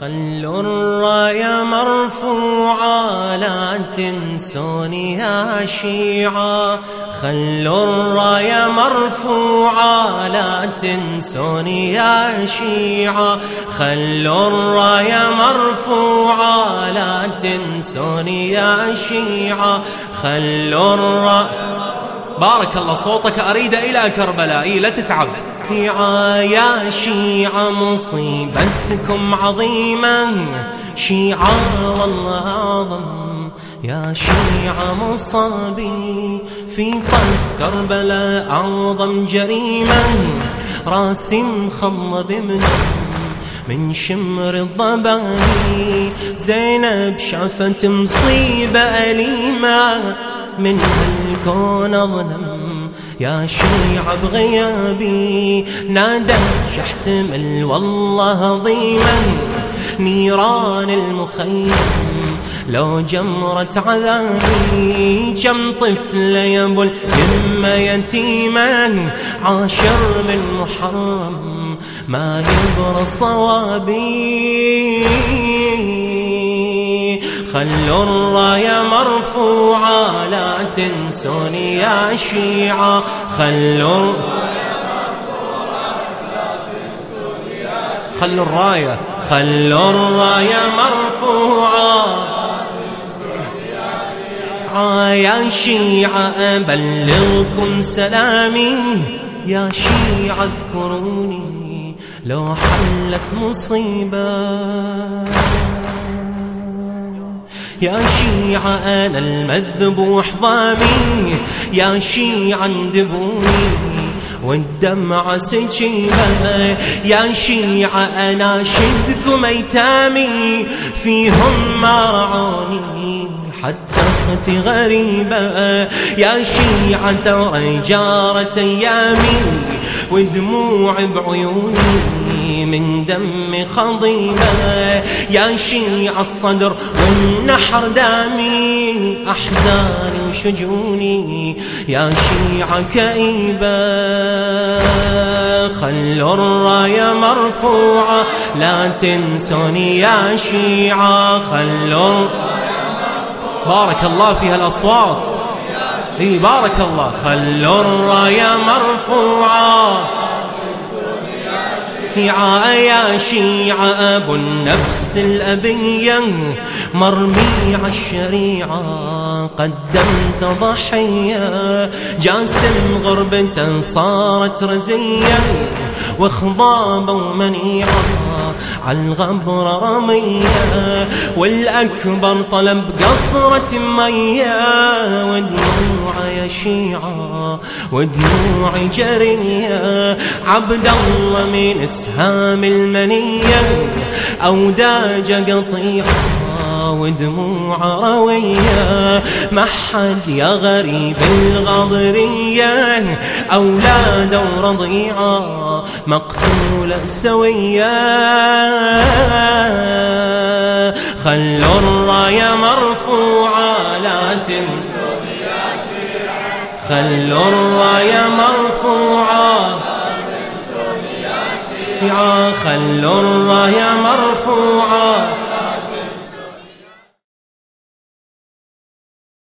خلوا الراية مرفوعة لا تنسوني يا شيعة. خلوا الراية مرفوعة لا تنسوني يا شيعة. خلوا الراية مرفوعة لا تنسوني يا شيعة. خلوا الراية بارك الله صوتك أريد إلى كربلاء لا تتعب. يا شيعة مصيبتكم عظيمة. شيعة والله أعظم. يا شيعة مصابي في طرف كربلاء أعظم جريمة. راسي مخضب من من شمر الضباني. زينب شافت مصيبة أليمة. من الكون أظلم. يا شيعة بغيابي. نادى شحتمل والله ضيما نيران المخيم لو جمرة عذابي. كم طفل يبل يما يتيما. عاشر بالمحرم ما يبر صوابي. خلوا الراية مرفوعة لا تنسوني يا شيعة خلوا خلوا الراية خلوا الراية مرفوعة يا شيعة أبلغكم سلامي. يا شيعة اذكروني لو حلت مصيبة. يا شيعة أنا المذبوح ضامي يا شيعة اندبوني والدمع سجيبة يا شيعة أناشدكم أيتامي فيهم ما رعوني حتى أختي غريبة يا شيعة ترى جارة أيامي. ودموع بعيوني من دم خضيبة يا شيع الصدر والنحر دامي أحزاني وشجوني يا شيع كئيبة خلوا الراية مرفوعة. لا تنسوني يا شيعة خلوا بارك الله في هالأصوات إي بارك الله خلوا الراية مرفوعة شيعة يا شيعة أبو النفس الأبية مرمي الشريعة قدمت ضحية. جاسم غربة صارت رزية. وخضابة ومنيعة. عالغبر رمية والأكبر طلب قطرة مية. ودموع يا شيعة ودموع جرية. عبد الله من إسهام المنية أوداج قطيعة. ودموع روية ما حد يا غريب الغضرية. أولاد ورضيعة مقتولة سوية. خلوا الراية مرفوعة لا تنسوا. خلوا الراية مرفوعة خلوا الراية مرفوعة.